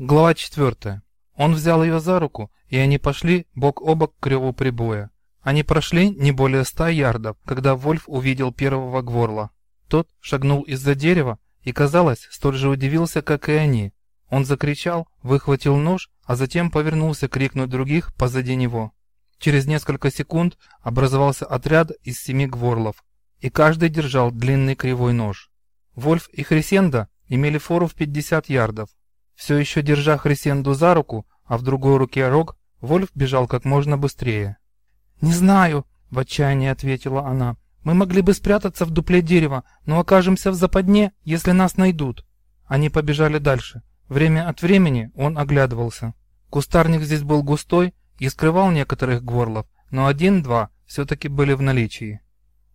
Глава 4. Он взял ее за руку, и они пошли бок о бок к реву прибоя. Они прошли не более ста ярдов, когда Вольф увидел первого Гворла. Тот шагнул из-за дерева и, казалось, столь же удивился, как и они. Он закричал, выхватил нож, а затем повернулся крикнуть других позади него. Через несколько секунд образовался отряд из семи Гворлов, и каждый держал длинный кривой нож. Вольф и Хрисенда имели фору в 50 ярдов, все еще держа Хрисенду за руку, а в другой руке рог, Вольф бежал как можно быстрее. «Не знаю», — в отчаянии ответила она. «Мы могли бы спрятаться в дупле дерева, но окажемся в западне, если нас найдут». Они побежали дальше. Время от времени он оглядывался. Кустарник здесь был густой и скрывал некоторых горлов, но один-два все-таки были в наличии.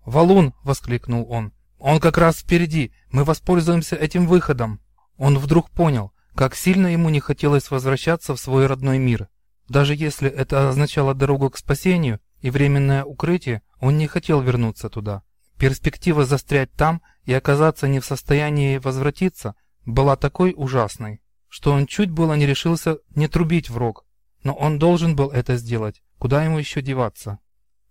«Валун!» — воскликнул он. «Он как раз впереди! Мы воспользуемся этим выходом!» Он вдруг понял, как сильно ему не хотелось возвращаться в свой родной мир. Даже если это означало дорогу к спасению и временное укрытие, он не хотел вернуться туда. Перспектива застрять там и оказаться не в состоянии возвратиться была такой ужасной, что он чуть было не решился не трубить в рог. Но он должен был это сделать, куда ему еще деваться.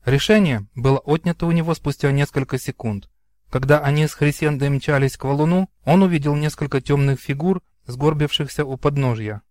Решение было отнято у него спустя несколько секунд. Когда они с Хрисендой мчались к валуну, он увидел несколько темных фигур, сгорбившихся у подножья.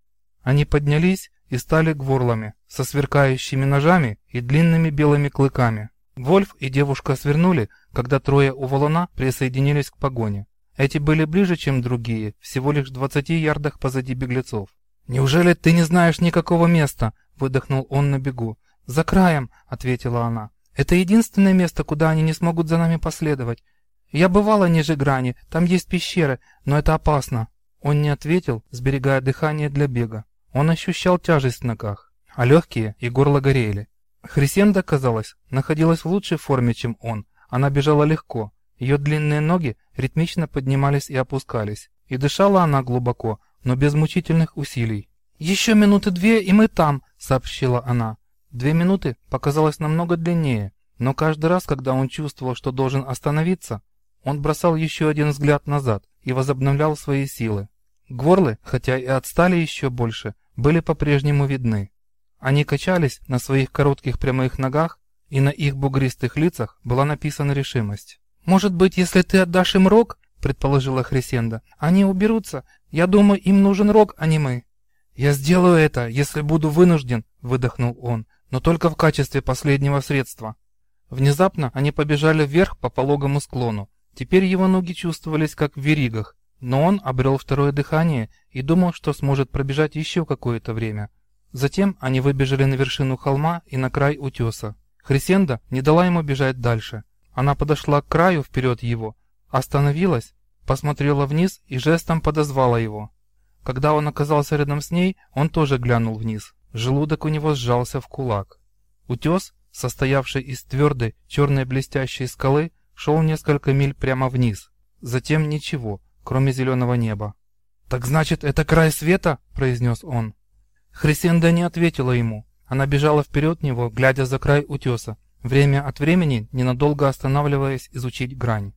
Они поднялись и стали гворлами, со сверкающими ножами и длинными белыми клыками. Вольф и девушка свернули, когда трое у валуна присоединились к погоне. Эти были ближе, чем другие, всего лишь в 20 ярдах позади беглецов. «Неужели ты не знаешь никакого места?» – выдохнул он на бегу. «За краем», – ответила она. «Это единственное место, куда они не смогут за нами последовать. Я бывала ниже грани, там есть пещеры, но это опасно». Он не ответил, сберегая дыхание для бега. Он ощущал тяжесть в ногах, а легкие и горло горели. Хрисенда, казалось, находилась в лучшей форме, чем он. Она бежала легко. Ее длинные ноги ритмично поднимались и опускались. И дышала она глубоко, но без мучительных усилий. «Еще минуты две, и мы там», — сообщила она. Две минуты показалось намного длиннее, но каждый раз, когда он чувствовал, что должен остановиться, он бросал еще один взгляд назад и возобновлял свои силы. Гворлы, хотя и отстали еще больше, были по-прежнему видны. Они качались на своих коротких прямых ногах, и на их бугристых лицах была написана решимость. «Может быть, если ты отдашь им рог, — предположила Хрисенда, — они уберутся. Я думаю, им нужен рог, а не мы». «Я сделаю это, если буду вынужден», — выдохнул он, — «но только в качестве последнего средства». Внезапно они побежали вверх по пологому склону. Теперь его ноги чувствовались как в веригах, но он обрел второе дыхание и думал, что сможет пробежать еще какое-то время. Затем они выбежали на вершину холма и на край утеса. Хрисенда не дала ему бежать дальше. Она подошла к краю вперед его, остановилась, посмотрела вниз и жестом подозвала его. Когда он оказался рядом с ней, он тоже глянул вниз. Желудок у него сжался в кулак. Утес, состоявший из твердой черной блестящей скалы, шел несколько миль прямо вниз. Затем ничего, кроме зеленого неба. «Так значит, это край света?» – произнес он. Хрисенда не ответила ему. Она бежала вперед него, глядя за край утеса, время от времени ненадолго останавливаясь изучить грань.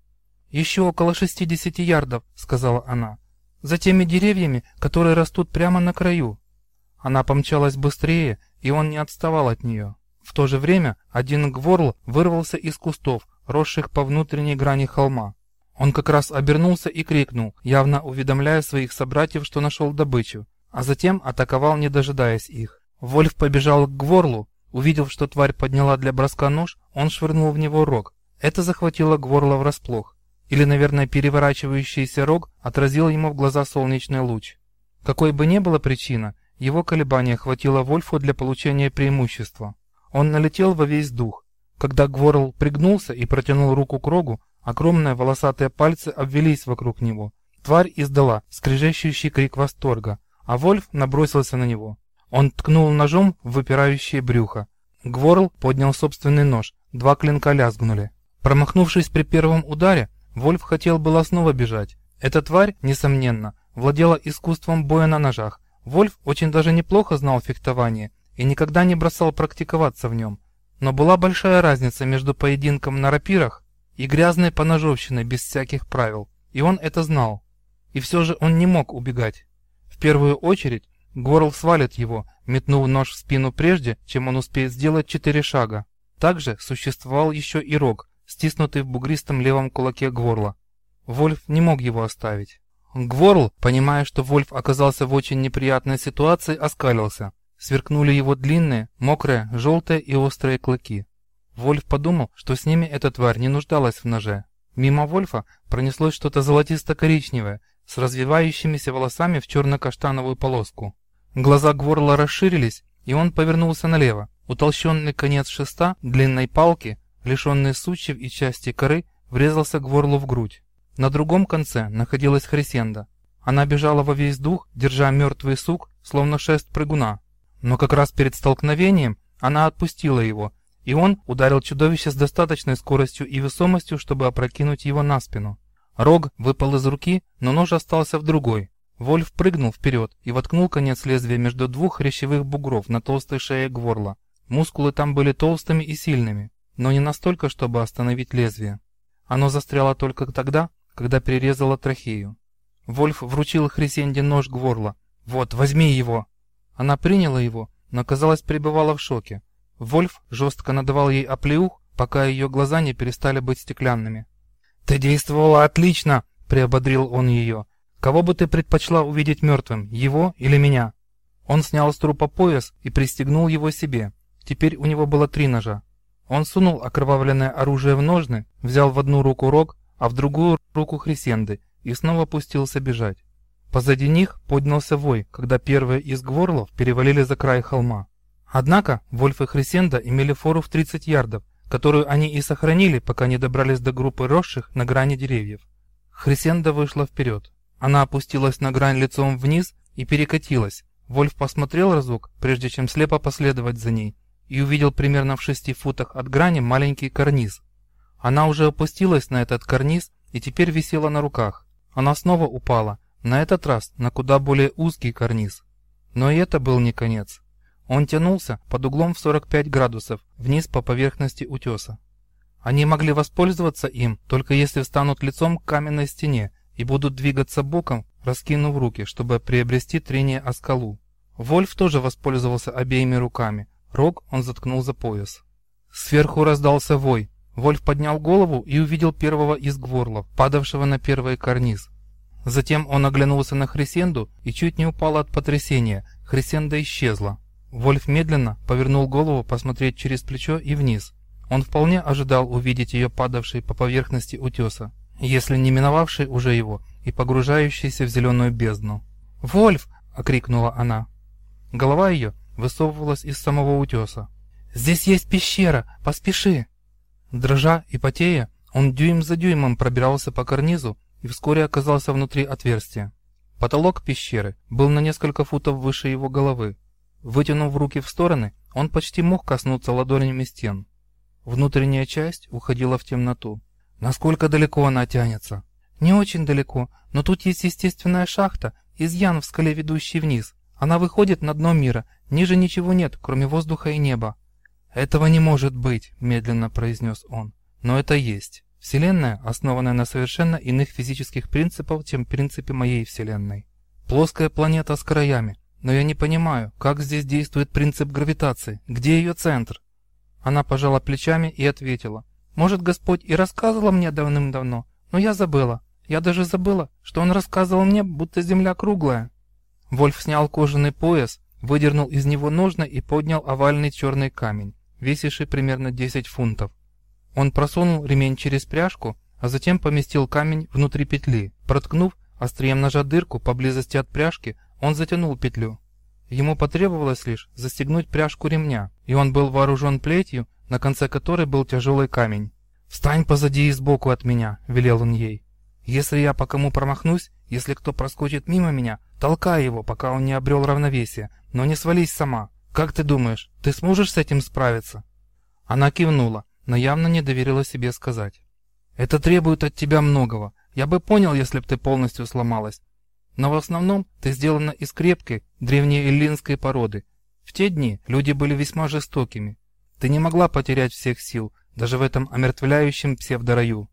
«Еще около 60 ярдов», — сказала она. «За теми деревьями, которые растут прямо на краю». Она помчалась быстрее, и он не отставал от нее. В то же время один гворл вырвался из кустов, росших по внутренней грани холма. Он как раз обернулся и крикнул, явно уведомляя своих собратьев, что нашел добычу, а затем атаковал, не дожидаясь их. Вольф побежал к Гворлу, увидев, что тварь подняла для броска нож, он швырнул в него рог. Это захватило Гворла врасплох. Или, наверное, переворачивающийся рог отразил ему в глаза солнечный луч. Какой бы ни была причина, его колебания хватило Вольфу для получения преимущества. Он налетел во весь дух. Когда Гворл пригнулся и протянул руку к рогу, Огромные волосатые пальцы обвелись вокруг него. Тварь издала скрежещущий крик восторга, а Вольф набросился на него. Он ткнул ножом в выпирающее брюхо. Гворл поднял собственный нож, два клинка лязгнули. Промахнувшись при первом ударе, Вольф хотел было снова бежать. Эта тварь, несомненно, владела искусством боя на ножах. Вольф очень даже неплохо знал фехтование и никогда не бросал практиковаться в нем. Но была большая разница между поединком на рапирах и грязной поножовщиной без всяких правил. И он это знал. И все же он не мог убегать. В первую очередь Горл свалит его, метнув нож в спину прежде, чем он успеет сделать четыре шага. Также существовал еще и рог, стиснутый в бугристом левом кулаке Гворла. Вольф не мог его оставить. Гворл, понимая, что Вольф оказался в очень неприятной ситуации, оскалился. Сверкнули его длинные, мокрые, желтые и острые клыки. Вольф подумал, что с ними эта тварь не нуждалась в ноже. Мимо Вольфа пронеслось что-то золотисто-коричневое, с развивающимися волосами в черно-каштановую полоску. Глаза Гворла расширились, и он повернулся налево. Утолщенный конец шеста длинной палки, лишенный сучьев и части коры, врезался Гворлу в грудь. На другом конце находилась Хрисенда. Она бежала во весь дух, держа мертвый сук, словно шест прыгуна. Но как раз перед столкновением она отпустила его, и он ударил чудовище с достаточной скоростью и весомостью, чтобы опрокинуть его на спину. Рог выпал из руки, но нож остался в другой. Вольф прыгнул вперед и воткнул конец лезвия между двух хрящевых бугров на толстой шее Гворла. Мускулы там были толстыми и сильными, но не настолько, чтобы остановить лезвие. Оно застряло только тогда, когда перерезала трахею. Вольф вручил Хрисенде нож Гворла. «Вот, возьми его!» Она приняла его, но, казалось, пребывала в шоке. Вольф жестко надавал ей оплеух, пока ее глаза не перестали быть стеклянными. «Ты действовала отлично!» – приободрил он ее. «Кого бы ты предпочла увидеть мертвым, его или меня?» Он снял с трупа пояс и пристегнул его себе. Теперь у него было три ножа. Он сунул окровавленное оружие в ножны, взял в одну руку рог, а в другую руку Хрисенды и снова пустился бежать. Позади них поднялся вой, когда первые из гворлов перевалили за край холма. Однако Вольф и Хрисенда имели фору в 30 ярдов, которую они и сохранили, пока не добрались до группы росших на грани деревьев. Хрисенда вышла вперед. Она опустилась на грань лицом вниз и перекатилась. Вольф посмотрел разок, прежде чем слепо последовать за ней, и увидел примерно в шести футах от грани маленький карниз, она уже опустилась на этот карниз и теперь висела на руках. Она снова упала, на этот раз на куда более узкий карниз. Но и это был не конец. Он тянулся под углом в 45 градусов вниз по поверхности утеса. Они могли воспользоваться им, только если встанут лицом к каменной стене и будут двигаться боком, раскинув руки, чтобы приобрести трение о скалу. Вольф тоже воспользовался обеими руками. Рог он заткнул за пояс. Сверху раздался вой, Вольф поднял голову и увидел первого из гворлов, падавшего на первый карниз. Затем он оглянулся на Хрисенду и чуть не упал от потрясения. Хрисенда исчезла. Вольф медленно повернул голову посмотреть через плечо и вниз. Он вполне ожидал увидеть ее падавшей по поверхности утеса, если не миновавшей уже его и погружающейся в зеленую бездну. «Вольф!» — окрикнула она. Голова ее высовывалась из самого утеса. «Здесь есть пещера! Поспеши!» Дрожа и потея, он дюйм за дюймом пробирался по карнизу и вскоре оказался внутри отверстия. Потолок пещеры был на несколько футов выше его головы. Вытянув руки в стороны, он почти мог коснуться ладонями стен. Внутренняя часть уходила в темноту. Насколько далеко она тянется? Не очень далеко, но тут есть естественная шахта, изъян в скале, ведущий вниз. Она выходит на дно мира, ниже ничего нет, кроме воздуха и неба. «Этого не может быть», – медленно произнес он. «Но это есть. Вселенная, основанная на совершенно иных физических принципах, чем принципы моей Вселенной. Плоская планета с краями. Но я не понимаю, как здесь действует принцип гравитации. Где ее центр?» Она пожала плечами и ответила. «Может, Господь и рассказывал мне давным-давно, но я забыла. Я даже забыла, что он рассказывал мне, будто Земля круглая». Вольф снял кожаный пояс, выдернул из него ножны и поднял овальный черный камень весивший примерно 10 фунтов. Он просунул ремень через пряжку, а затем поместил камень внутри петли. Проткнув острием ножа дырку поблизости от пряжки, он затянул петлю. Ему потребовалось лишь застегнуть пряжку ремня, и он был вооружен плетью, на конце которой был тяжелый камень. «Встань позади и сбоку от меня», — велел он ей. «Если я по кому промахнусь, если кто проскочит мимо меня, толкай его, пока он не обрел равновесие, но не свались сама. «Как ты думаешь, ты сможешь с этим справиться?» Она кивнула, но явно не доверила себе сказать. «Это требует от тебя многого. Я бы понял, если бы ты полностью сломалась. Но в основном ты сделана из крепкой, древней эллинской породы. В те дни люди были весьма жестокими. Ты не могла потерять всех сил, даже в этом омертвляющем псевдораю».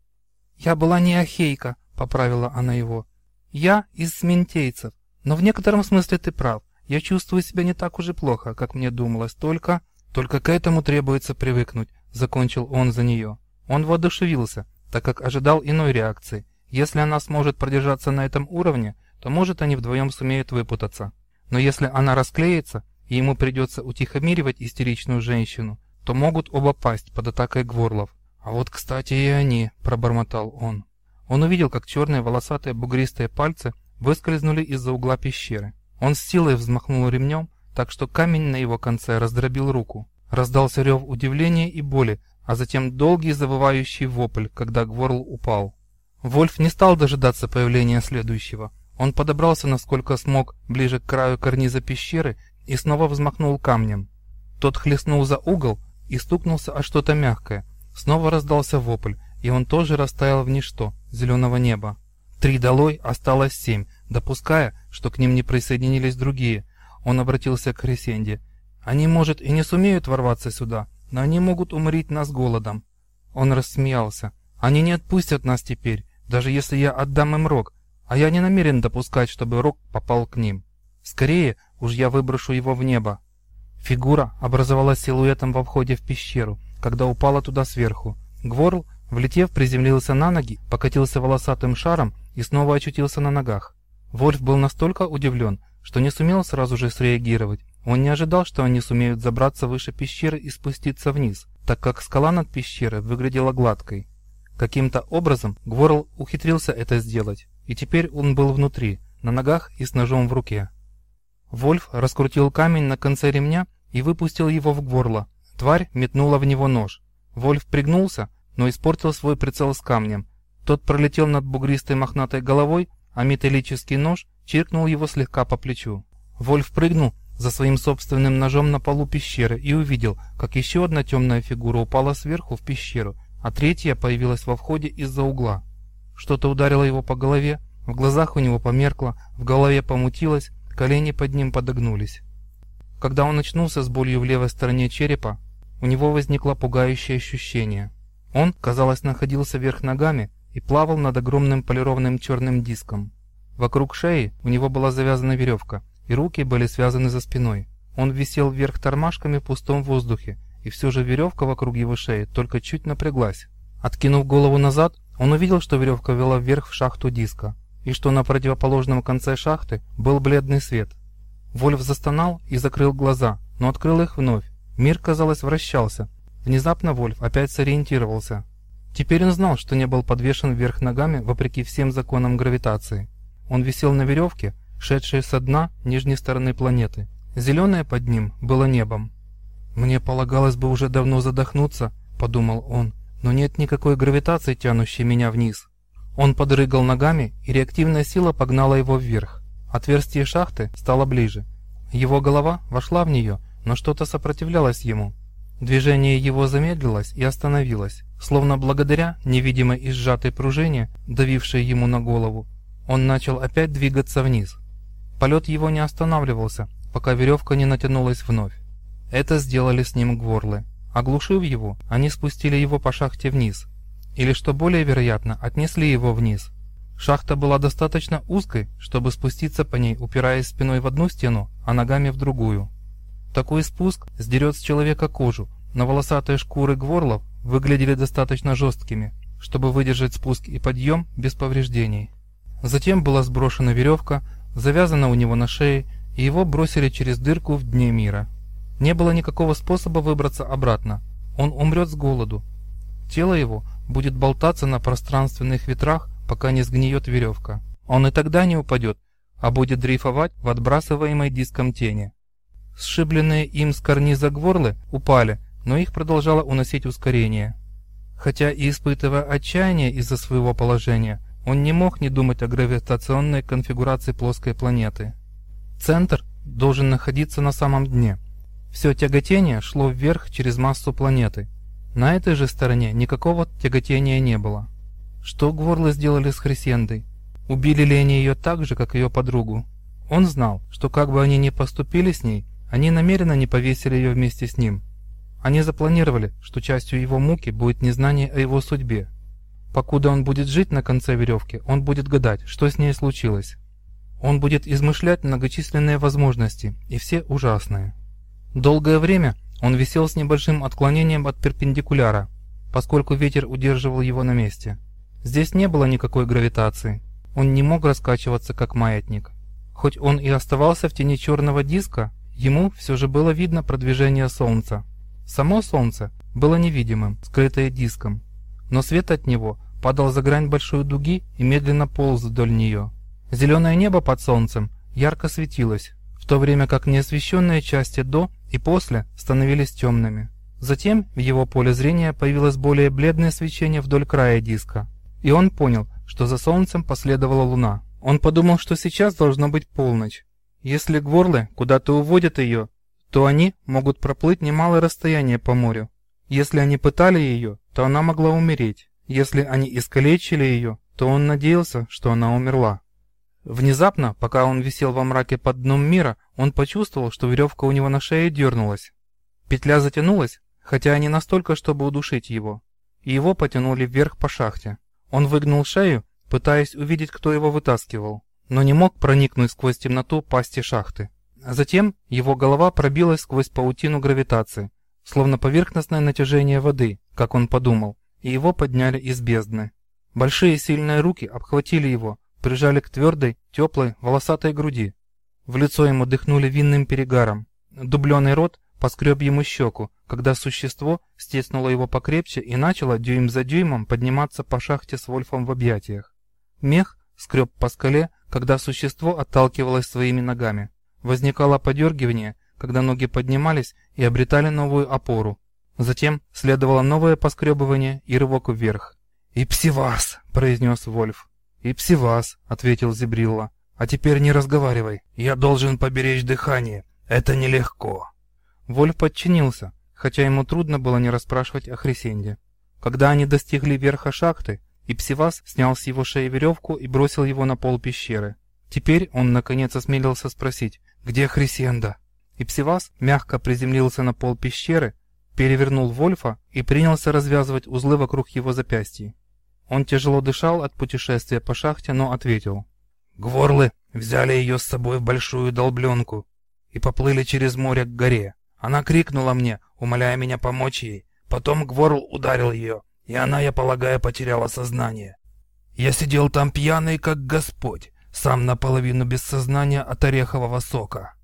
«Я была не ахейка», — поправила она его. «Я из сментейцев. Но в некотором смысле ты прав. Я чувствую себя не так уж и плохо, как мне думалось, только... Только к этому требуется привыкнуть, закончил он за нее. Он воодушевился, так как ожидал иной реакции. Если она сможет продержаться на этом уровне, то может они вдвоем сумеют выпутаться. Но если она расклеится, и ему придется утихомиривать истеричную женщину, то могут оба пасть под атакой гворлов. «А вот, кстати, и они», – пробормотал он. Он увидел, как черные волосатые бугристые пальцы выскользнули из-за угла пещеры. Он с силой взмахнул ремнем, так что камень на его конце раздробил руку. Раздался рев удивления и боли, а затем долгий завывающий вопль, когда Гворл упал. Вольф не стал дожидаться появления следующего. Он подобрался насколько смог ближе к краю карниза пещеры и снова взмахнул камнем. Тот хлестнул за угол и стукнулся о что-то мягкое. Снова раздался вопль, и он тоже растаял в ничто зеленого неба. Три долой осталось семь, допуская, что к ним не присоединились другие. Он обратился к Хрисенде. «Они, может, и не сумеют ворваться сюда, но они могут уморить нас голодом». Он рассмеялся. «Они не отпустят нас теперь, даже если я отдам им рог, а я не намерен допускать, чтобы рог попал к ним. Скорее уж я выброшу его в небо». Фигура образовалась силуэтом во входе в пещеру, когда упала туда сверху. Гворл, влетев, приземлился на ноги, покатился волосатым шаром и снова очутился на ногах. Вольф был настолько удивлен, что не сумел сразу же среагировать. Он не ожидал, что они сумеют забраться выше пещеры и спуститься вниз, так как скала над пещерой выглядела гладкой. Каким-то образом Гворл ухитрился это сделать, и теперь он был внутри, на ногах и с ножом в руке. Вольф раскрутил камень на конце ремня и выпустил его в горло. Тварь метнула в него нож. Вольф пригнулся, но испортил свой прицел с камнем. Тот пролетел над бугристой мохнатой головой, а металлический нож чиркнул его слегка по плечу. Вольф прыгнул за своим собственным ножом на полу пещеры и увидел, как еще одна темная фигура упала сверху в пещеру, а третья появилась во входе из-за угла. Что-то ударило его по голове, в глазах у него померкло, в голове помутилось, колени под ним подогнулись. Когда он очнулся с болью в левой стороне черепа, у него возникло пугающее ощущение. Он, казалось, находился вверх ногами и плавал над огромным полированным черным диском. Вокруг шеи у него была завязана веревка, и руки были связаны за спиной. Он висел вверх тормашками в пустом воздухе, и все же веревка вокруг его шеи только чуть напряглась. Откинув голову назад, он увидел, что веревка вела вверх в шахту диска, и что на противоположном конце шахты был бледный свет. Вольф застонал и закрыл глаза, но открыл их вновь. Мир, казалось, вращался. Внезапно Вольф опять сориентировался. Теперь он знал, что не был подвешен вверх ногами вопреки всем законам гравитации. Он висел на веревке, шедшей со дна нижней стороны планеты. Зеленое под ним было небом. «Мне полагалось бы уже давно задохнуться», — подумал он, «но нет никакой гравитации, тянущей меня вниз». Он подрыгал ногами, и реактивная сила погнала его вверх. Отверстие шахты стало ближе. Его голова вошла в нее, но что-то сопротивлялось ему. Движение его замедлилось и остановилось, словно благодаря невидимой и сжатой пружине, давившей ему на голову, он начал опять двигаться вниз. Полет его не останавливался, пока веревка не натянулась вновь. Это сделали с ним гворлы. Оглушив его, они спустили его по шахте вниз. Или, что более вероятно, отнесли его вниз. Шахта была достаточно узкой, чтобы спуститься по ней, упираясь спиной в одну стену, а ногами в другую. Такой спуск сдерет с человека кожу, но волосатые шкуры гворлов выглядели достаточно жесткими, чтобы выдержать спуск и подъем без повреждений. Затем была сброшена веревка, завязана у него на шее, и его бросили через дырку в дне мира. Не было никакого способа выбраться обратно. Он умрет с голоду. Тело его будет болтаться на пространственных ветрах, пока не сгниет веревка. Он и тогда не упадет, а будет дрейфовать в отбрасываемой диском тени. Сшибленные им с карниза гворлы упали, но их продолжало уносить ускорение. Хотя и испытывая отчаяние из-за своего положения, он не мог не думать о гравитационной конфигурации плоской планеты. Центр должен находиться на самом дне. Все тяготение шло вверх через массу планеты. На этой же стороне никакого тяготения не было. Что Гворлы сделали с Хрисендой? Убили ли они ее так же, как ее подругу? Он знал, что как бы они ни поступили с ней, они намеренно не повесили ее вместе с ним. Они запланировали, что частью его муки будет незнание о его судьбе, Покуда он будет жить на конце веревки, он будет гадать, что с ней случилось. Он будет измышлять многочисленные возможности, и все ужасные. Долгое время он висел с небольшим отклонением от перпендикуляра, поскольку ветер удерживал его на месте. Здесь не было никакой гравитации. Он не мог раскачиваться, как маятник. Хоть он и оставался в тени черного диска, ему все же было видно продвижение Солнца. Само Солнце было невидимым, скрытое диском, но свет от него падал за грань большой дуги и медленно полз вдоль нее. Зеленое небо под солнцем ярко светилось, в то время как неосвещенные части до и после становились темными. Затем в его поле зрения появилось более бледное свечение вдоль края диска, и он понял, что за солнцем последовала луна. Он подумал, что сейчас должно быть полночь. Если гворлы куда-то уводят ее, то они могут проплыть немалое расстояние по морю. Если они пытали ее, то она могла умереть. Если они искалечили ее, то он надеялся, что она умерла. Внезапно, пока он висел во мраке под дном мира, он почувствовал, что веревка у него на шее дернулась. Петля затянулась, хотя не настолько, чтобы удушить его, и его потянули вверх по шахте. Он выгнул шею, пытаясь увидеть, кто его вытаскивал, но не мог проникнуть сквозь темноту пасти шахты. Затем его голова пробилась сквозь паутину гравитации, словно поверхностное натяжение воды, как он подумал, и его подняли из бездны. Большие сильные руки обхватили его, прижали к твердой, теплой, волосатой груди. В лицо ему дыхнули винным перегаром. Дубленый рот поскреб ему щеку, когда существо стеснуло его покрепче и начало дюйм за дюймом подниматься по шахте с Вольфом в объятиях. Мех скреб по скале, когда существо отталкивалось своими ногами. Возникало подергивание, когда ноги поднимались и обретали новую опору. Затем следовало новое поскребывание и рывок вверх. «Ипсивас!» – произнес Вольф. «И псивас», — ответил Зибрилла. «А теперь не разговаривай. Я должен поберечь дыхание. Это нелегко». Вольф подчинился, хотя ему трудно было не расспрашивать о Хрисенде. Когда они достигли верха шахты, Ипсивас снял с его шеи веревку и бросил его на пол пещеры. Теперь он наконец осмелился спросить, где Хрисенда? Ипсивас мягко приземлился на пол пещеры, перевернул Вольфа и принялся развязывать узлы вокруг его запястья. Он тяжело дышал от путешествия по шахте, но ответил. «Гворлы взяли ее с собой в большую долбленку и поплыли через море к горе. Она крикнула мне, умоляя меня помочь ей. Потом Гворл ударил ее, и она, я полагаю, потеряла сознание. Я сидел там пьяный, как Господь, сам наполовину без сознания от орехового сока.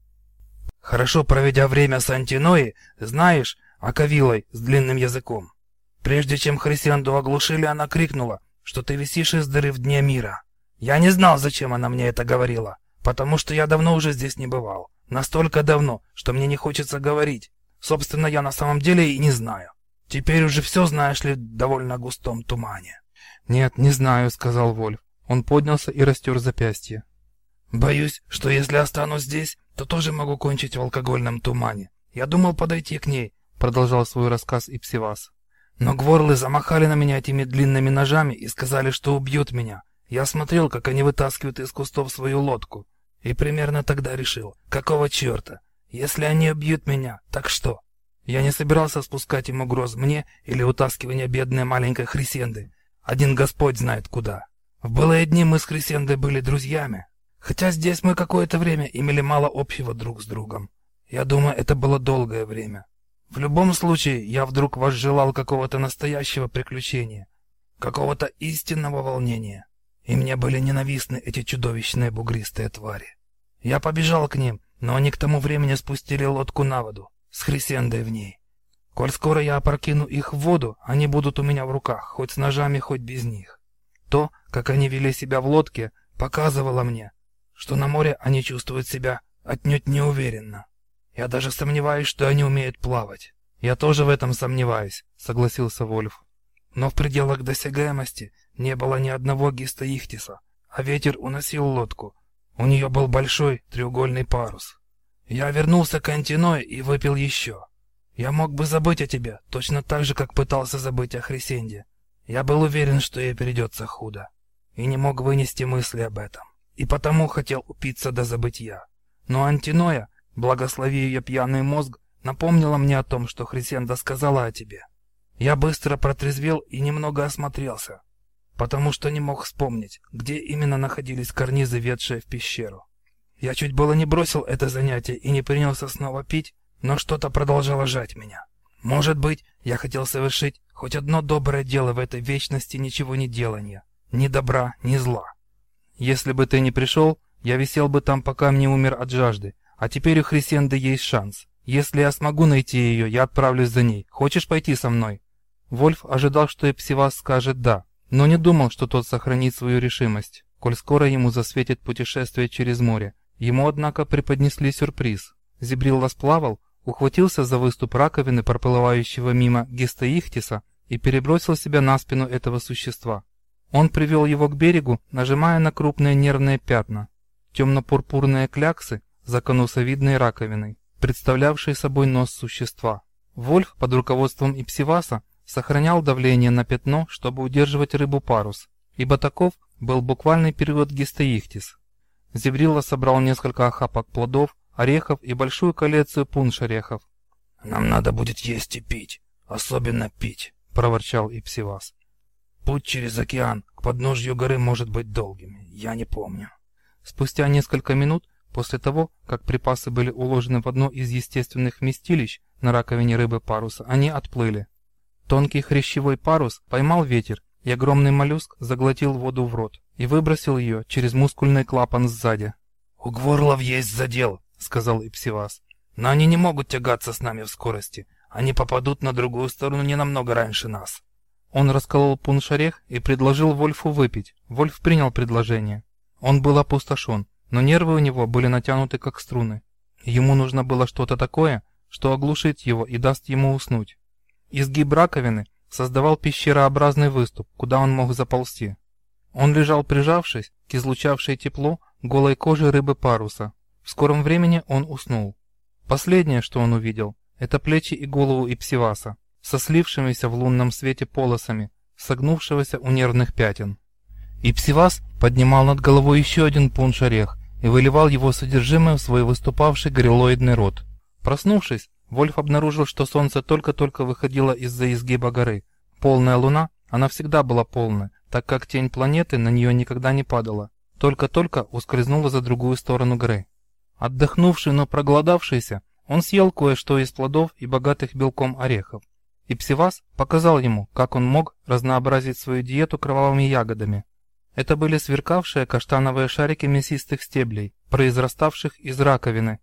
Хорошо проведя время с Антиной, знаешь, Аковилой с длинным языком. Прежде чем Хрисенду оглушили, она крикнула, что ты висишь из дыры в дне мира. Я не знал, зачем она мне это говорила, потому что я давно уже здесь не бывал. Настолько давно, что мне не хочется говорить. Собственно, я на самом деле и не знаю. Теперь уже все, знаешь ли, довольно густом тумане. «Нет, не знаю», — сказал Вольф. Он поднялся и растер запястье. «Боюсь, что если останусь здесь, то тоже могу кончить в алкогольном тумане. Я думал подойти к ней», — продолжал свой рассказ Ипсивас. Но гворлы замахали на меня этими длинными ножами и сказали, что убьют меня. Я смотрел, как они вытаскивают из кустов свою лодку. И примерно тогда решил, какого черта? Если они убьют меня, так что? Я не собирался спускать им угроз мне или утаскивания бедной маленькой Хрисенды. Один Господь знает куда. В былые дни мы с Хрисендой были друзьями. Хотя здесь мы какое-то время имели мало общего друг с другом. Я думаю, это было долгое время. В любом случае, я вдруг возжелал какого-то настоящего приключения, какого-то истинного волнения, и мне были ненавистны эти чудовищные бугристые твари. Я побежал к ним, но они к тому времени спустили лодку на воду, с Хрисендой в ней. Коль скоро я опрокину их в воду, они будут у меня в руках, хоть с ножами, хоть без них. То, как они вели себя в лодке, показывало мне, что на море они чувствуют себя отнюдь неуверенно. Я даже сомневаюсь, что они умеют плавать. Я тоже в этом сомневаюсь, согласился Вольф. Но в пределах досягаемости не было ни одного гистоихтиса, а ветер уносил лодку. У нее был большой треугольный парус. Я вернулся к Антиной и выпил еще. Я мог бы забыть о тебе, точно так же, как пытался забыть о Хрисенде. Я был уверен, что ей придется худо, и не мог вынести мысли об этом. И потому хотел упиться до забытья. Но Антиноя Благослови ее пьяный мозг, напомнила мне о том, что Хрисенда сказала о тебе. Я быстро протрезвел и немного осмотрелся, потому что не мог вспомнить, где именно находились карнизы, ведшие в пещеру. Я чуть было не бросил это занятие и не принялся снова пить, но что-то продолжало жать меня. Может быть, я хотел совершить хоть одно доброе дело в этой вечности ничего не делания. Ни добра, ни зла. Если бы ты не пришел, я висел бы там, пока не умер от жажды. А теперь у Хрисенды есть шанс. Если я смогу найти ее, я отправлюсь за ней. Хочешь пойти со мной?» Вольф ожидал, что Эпсивас скажет «да», но не думал, что тот сохранит свою решимость, коль скоро ему засветит путешествие через море. Ему, однако, преподнесли сюрприз. Зибрилла сплавал, ухватился за выступ раковины, проплывающего мимо Гестаихтиса, и перебросил себя на спину этого существа. Он привел его к берегу, нажимая на крупные нервные пятна. Темно-пурпурные кляксы за конусовидной раковиной, представлявшие собой нос существа. Вольф под руководством Ипсиваса сохранял давление на пятно, чтобы удерживать рыбу парус, ибо таков был буквальный период гистеихтис. Зеврила собрал несколько охапок плодов, орехов и большую коллекцию пунш-орехов. «Нам надо будет есть и пить, особенно пить», — проворчал Ипсивас. «Путь через океан к подножью горы может быть долгим, я не помню». Спустя несколько минут, после того, как припасы были уложены в одно из естественных вместилищ на раковине рыбы паруса, они отплыли. Тонкий хрящевой парус поймал ветер, и огромный моллюск заглотил воду в рот и выбросил ее через мускульный клапан сзади. «У Гворлов есть задел», — сказал Ипсивас. «Но они не могут тягаться с нами в скорости. Они попадут на другую сторону не намного раньше нас». Он расколол пунш-орех и предложил Вольфу выпить. Вольф принял предложение. Он был опустошен, но нервы у него были натянуты как струны. Ему нужно было что-то такое, что оглушит его и даст ему уснуть. Изгиб раковины создавал пещерообразный выступ, куда он мог заползти. Он лежал прижавшись к излучавшей тепло голой коже рыбы паруса. В скором времени он уснул. Последнее, что он увидел, это плечи и голову Ипсиваса, со слившимися в лунном свете полосами, согнувшегося у нервных пятен. Ипсивас поднимал над головой еще один пунш-орех и выливал его содержимое в свой выступавший горилоидный рот. Проснувшись, Вольф обнаружил, что солнце только-только выходило из-за изгиба горы. Полная луна, она всегда была полной, так как тень планеты на нее никогда не падала, только-только ускользнула за другую сторону горы. Отдохнувший, но проголодавшийся, он съел кое-что из плодов и богатых белком орехов. И Псивас показал ему, как он мог разнообразить свою диету кровавыми ягодами. Это были сверкавшие каштановые шарики мясистых стеблей, произраставших из раковины,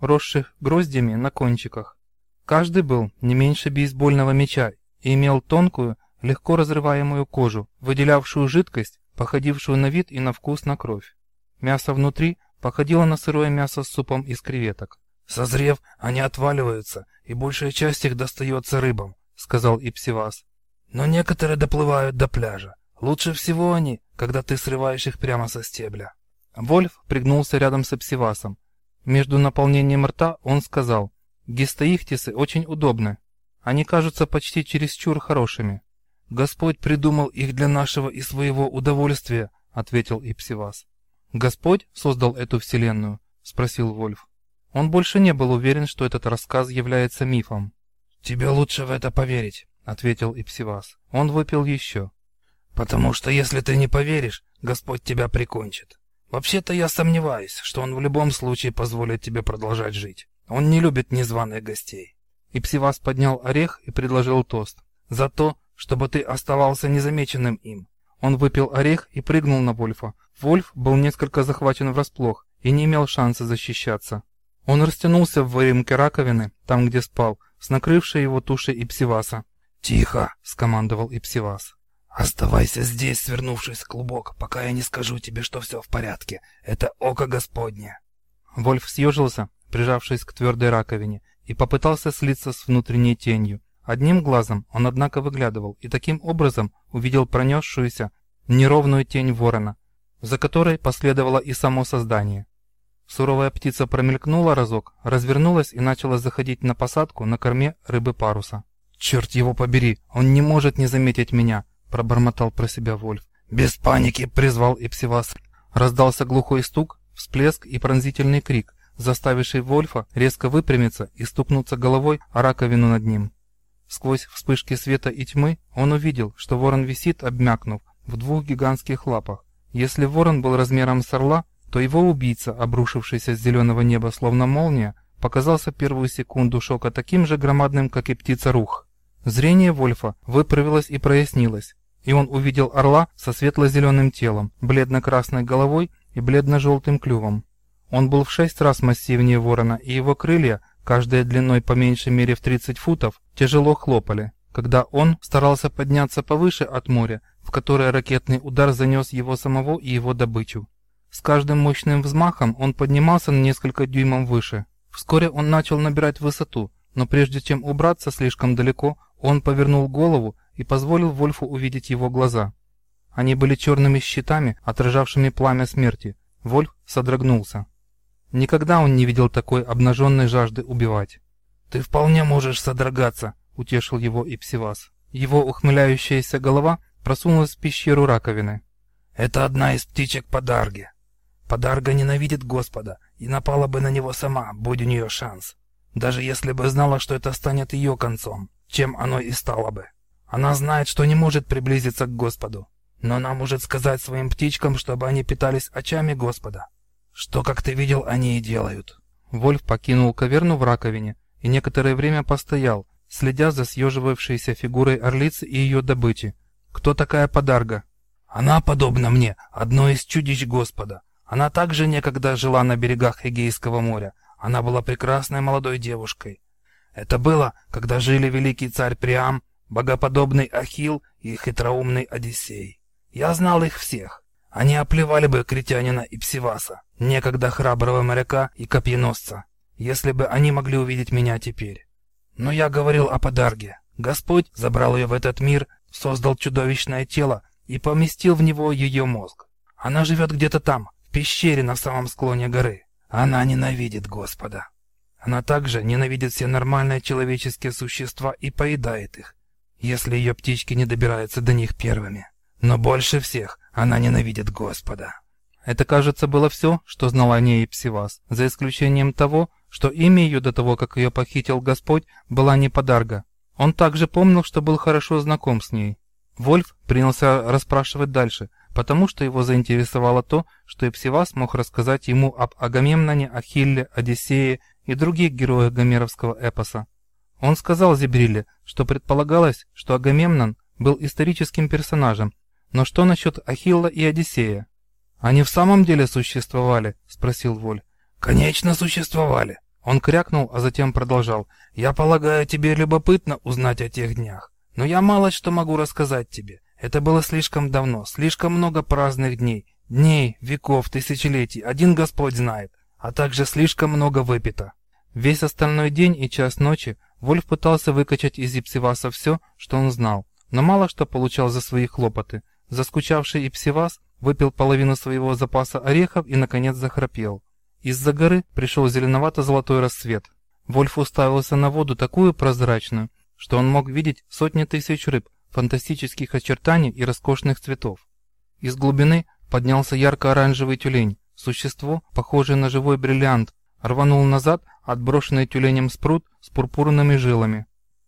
росших гроздями на кончиках. Каждый был не меньше бейсбольного мяча и имел тонкую, легко разрываемую кожу, выделявшую жидкость, походившую на вид и на вкус на кровь. Мясо внутри походило на сырое мясо с супом из креветок. «Созрев, они отваливаются, и большая часть их достается рыбам», — сказал Ипсивас. «Но некоторые доплывают до пляжа. Лучше всего они, когда ты срываешь их прямо со стебля». Вольф пригнулся рядом с Ипсивасом. Между наполнением рта он сказал, «Гистоихтисы очень удобны. Они кажутся почти чересчур хорошими». «Господь придумал их для нашего и своего удовольствия», — ответил Ипсивас. «Господь создал эту вселенную?» — спросил Вольф. Он больше не был уверен, что этот рассказ является мифом. «Тебе лучше в это поверить», — ответил Ипсивас. Он выпил еще. «Потому что если ты не поверишь, Господь тебя прикончит. Вообще-то я сомневаюсь, что он в любом случае позволит тебе продолжать жить. Он не любит незваных гостей». Ипсивас поднял орех и предложил тост. «За то, чтобы ты оставался незамеченным им. Он выпил орех и прыгнул на Вольфа. Вольф был несколько захвачен врасплох и не имел шанса защищаться. Он растянулся в выемке раковины, там, где спал, с накрывшей его тушей Ипсиваса. «Тихо!» — скомандовал Ипсивас. «Оставайся здесь, свернувшись в клубок, пока я не скажу тебе, что все в порядке. Это око Господне!» Вольф съежился, прижавшись к твердой раковине, и попытался слиться с внутренней тенью. Одним глазом он, однако, выглядывал и таким образом увидел пронесшуюся неровную тень ворона, за которой последовало и само создание. Суровая птица промелькнула разок, развернулась и начала заходить на посадку на корме рыбы паруса. «Черт его побери, он не может не заметить меня!» – пробормотал про себя Вольф. «Без паники!» – призвал Ипсивас. Раздался глухой стук, всплеск и пронзительный крик, заставивший Вольфа резко выпрямиться и стукнуться головой о раковину над ним. Сквозь вспышки света и тьмы он увидел, что ворон висит, обмякнув, в двух гигантских лапах. Если ворон был размером с орла, то его убийца, обрушившийся с зеленого неба словно молния, показался первую секунду шока таким же громадным, как и птица Рух. Зрение Вольфа выправилось и прояснилось, и он увидел орла со светло-зеленым телом, бледно-красной головой и бледно-желтым клювом. Он был в шесть раз массивнее ворона, и его крылья, каждая длиной по меньшей мере в 30 футов, тяжело хлопали, когда он старался подняться повыше от моря, в которое ракетный удар занес его самого и его добычу. С каждым мощным взмахом он поднимался на несколько дюймов выше. Вскоре он начал набирать высоту, но прежде чем убраться слишком далеко, он повернул голову и позволил Вольфу увидеть его глаза. Они были черными щитами, отражавшими пламя смерти. Вольф содрогнулся. Никогда он не видел такой обнаженной жажды убивать. «Ты вполне можешь содрогаться», — утешил его Ипсивас. Его ухмыляющаяся голова просунулась в пещеру раковины. «Это одна из птичек Подарги. Подарга ненавидит Господа и напала бы на него сама, будь у нее шанс. Даже если бы знала, что это станет ее концом, чем оно и стало бы. Она знает, что не может приблизиться к Господу, но она может сказать своим птичкам, чтобы они питались очами Господа. Что, как ты видел, они и делают. Вольф покинул каверну в раковине и некоторое время постоял, следя за съеживавшейся фигурой орлицы и ее добычи. Кто такая подарга? Она, подобна мне, одно из чудищ Господа. Она также некогда жила на берегах Эгейского моря. Она была прекрасной молодой девушкой. Это было, когда жили великий царь Приам, богоподобный Ахил и хитроумный Одиссей. Я знал их всех. Они оплевали бы критянина и Псиваса, некогда храброго моряка и копьеносца, если бы они могли увидеть меня теперь. Но я говорил о подарге. Господь забрал ее в этот мир, создал чудовищное тело и поместил в него ее мозг. Она живет где-то там, в пещере на самом склоне горы. Она ненавидит Господа. Она также ненавидит все нормальные человеческие существа и поедает их, если ее птички не добираются до них первыми. Но больше всех она ненавидит Господа. Это, кажется, было все, что знал о ней Псивас, за исключением того, что имя ее до того, как ее похитил Господь, была не Подарга. Он также помнил, что был хорошо знаком с ней. Вольф принялся расспрашивать дальше, потому что его заинтересовало то, что Эпсивас мог рассказать ему об Агамемноне, Ахилле, Одиссее и других героях гомеровского эпоса. Он сказал Зебриле, что предполагалось, что Агамемнон был историческим персонажем, но что насчет Ахилла и Одиссея? «Они в самом деле существовали?» – спросил Воль. «Конечно существовали!» Он крякнул, а затем продолжал. «Я полагаю, тебе любопытно узнать о тех днях, но я мало что могу рассказать тебе. Это было слишком давно, слишком много праздных дней, дней, веков, тысячелетий, один Господь знает, а также слишком много выпито». Весь остальной день и час ночи Вольф пытался выкачать из Ипсиваса все, что он знал, но мало что получал за свои хлопоты. Заскучавший Ипсивас выпил половину своего запаса орехов и, наконец, захрапел. Из-за горы пришел зеленовато-золотой рассвет. Вольф уставился на воду такую прозрачную, что он мог видеть сотни тысяч рыб, фантастических очертаний и роскошных цветов. Из глубины поднялся ярко-оранжевый тюлень. Существо, похожее на живой бриллиант, рванул назад отброшенный тюленем спрут с пурпурными жилами.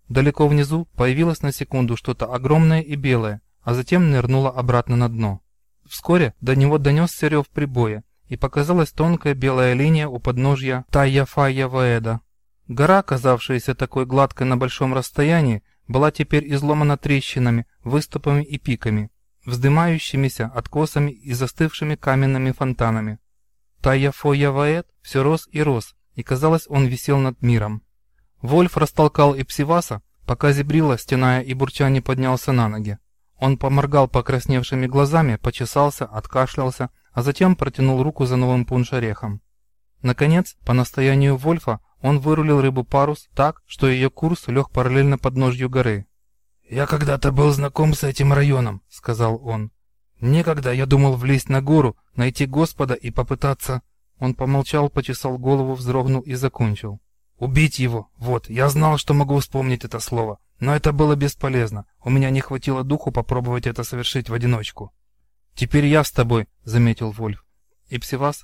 Далеко внизу появилось на секунду что-то огромное и белое, а затем нырнуло обратно на дно. Вскоре до него донесся рев прибоя, и показалась тонкая белая линия у подножья Тайя-Файя-Ваэда. Гора, казавшаяся такой гладкой на большом расстоянии, была теперь изломана трещинами, выступами и пиками, вздымающимися откосами и застывшими каменными фонтанами. Тайя-Фойя-Ваэд все рос и рос, и казалось, он висел над миром. Вольф растолкал Ипсиваса, пока Зебрила, стеная и бурча, не поднялся на ноги. Он поморгал покрасневшими глазами, почесался, откашлялся, а затем протянул руку за новым пунш-орехом. Наконец, по настоянию Вольфа, он вырулил рыбу парус так, что ее курс лег параллельно подножью горы. «Я когда-то был знаком с этим районом», — сказал он. «Некогда я думал влезть на гору, найти Господа и попытаться...» Он помолчал, почесал голову, вздрогнул и закончил. «Убить его! Вот, я знал, что могу вспомнить это слово. Но это было бесполезно. У меня не хватило духу попробовать это совершить в одиночку. «Теперь я с тобой», — заметил Вольф. И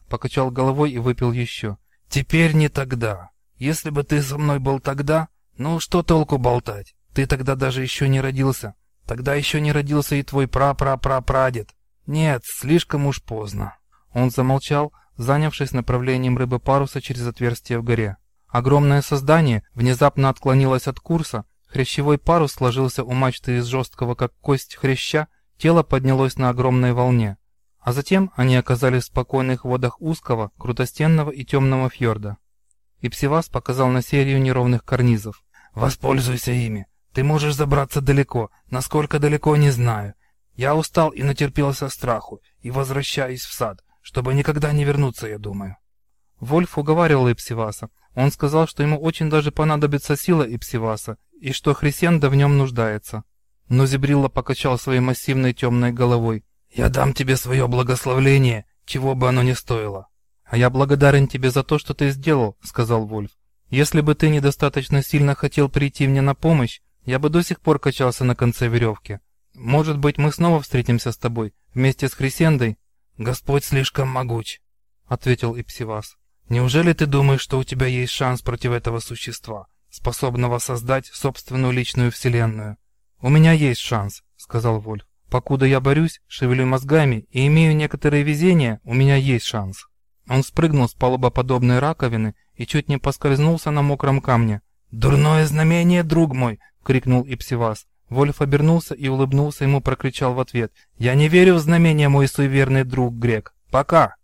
покачал головой и выпил еще. «Теперь не тогда. Если бы ты со мной был тогда, ну что толку болтать? Ты тогда даже еще не родился. Тогда еще не родился и твой пра-пра-пра-прадед. Нет, слишком уж поздно». Он замолчал, занявшись направлением рыбы паруса через отверстие в горе. Огромное создание внезапно отклонилось от курса, хрящевой парус сложился у мачты из жесткого, как кость хряща, тело поднялось на огромной волне. А затем они оказались в спокойных водах узкого, крутостенного и темного фьорда. Ипсивас показал на серию неровных карнизов. «Воспользуйся ими. Ты можешь забраться далеко. Насколько далеко, не знаю. Я устал и натерпелся страху, и возвращаюсь в сад, чтобы никогда не вернуться, я думаю». Вольф уговаривал Ипсиваса. Он сказал, что ему очень даже понадобится сила Ипсиваса, и что Хрисенда в нем нуждается. Но Зебрилла покачал своей массивной темной головой. «Я дам тебе свое благословление, чего бы оно ни стоило». «А я благодарен тебе за то, что ты сделал», — сказал Вольф. «Если бы ты недостаточно сильно хотел прийти мне на помощь, я бы до сих пор качался на конце веревки. Может быть, мы снова встретимся с тобой, вместе с Хрисендой?» «Господь слишком могуч», — ответил Ипсивас. «Неужели ты думаешь, что у тебя есть шанс против этого существа, способного создать собственную личную вселенную?» «У меня есть шанс», — сказал Вольф. «Покуда я борюсь, шевелю мозгами и имею некоторое везение, у меня есть шанс». Он спрыгнул с палубоподобной раковины и чуть не поскользнулся на мокром камне. «Дурное знамение, друг мой!» — крикнул Ипсивас. Вольф обернулся и улыбнулся ему, прокричал в ответ. «Я не верю в знамение, мой суеверный друг Грек. Пока!»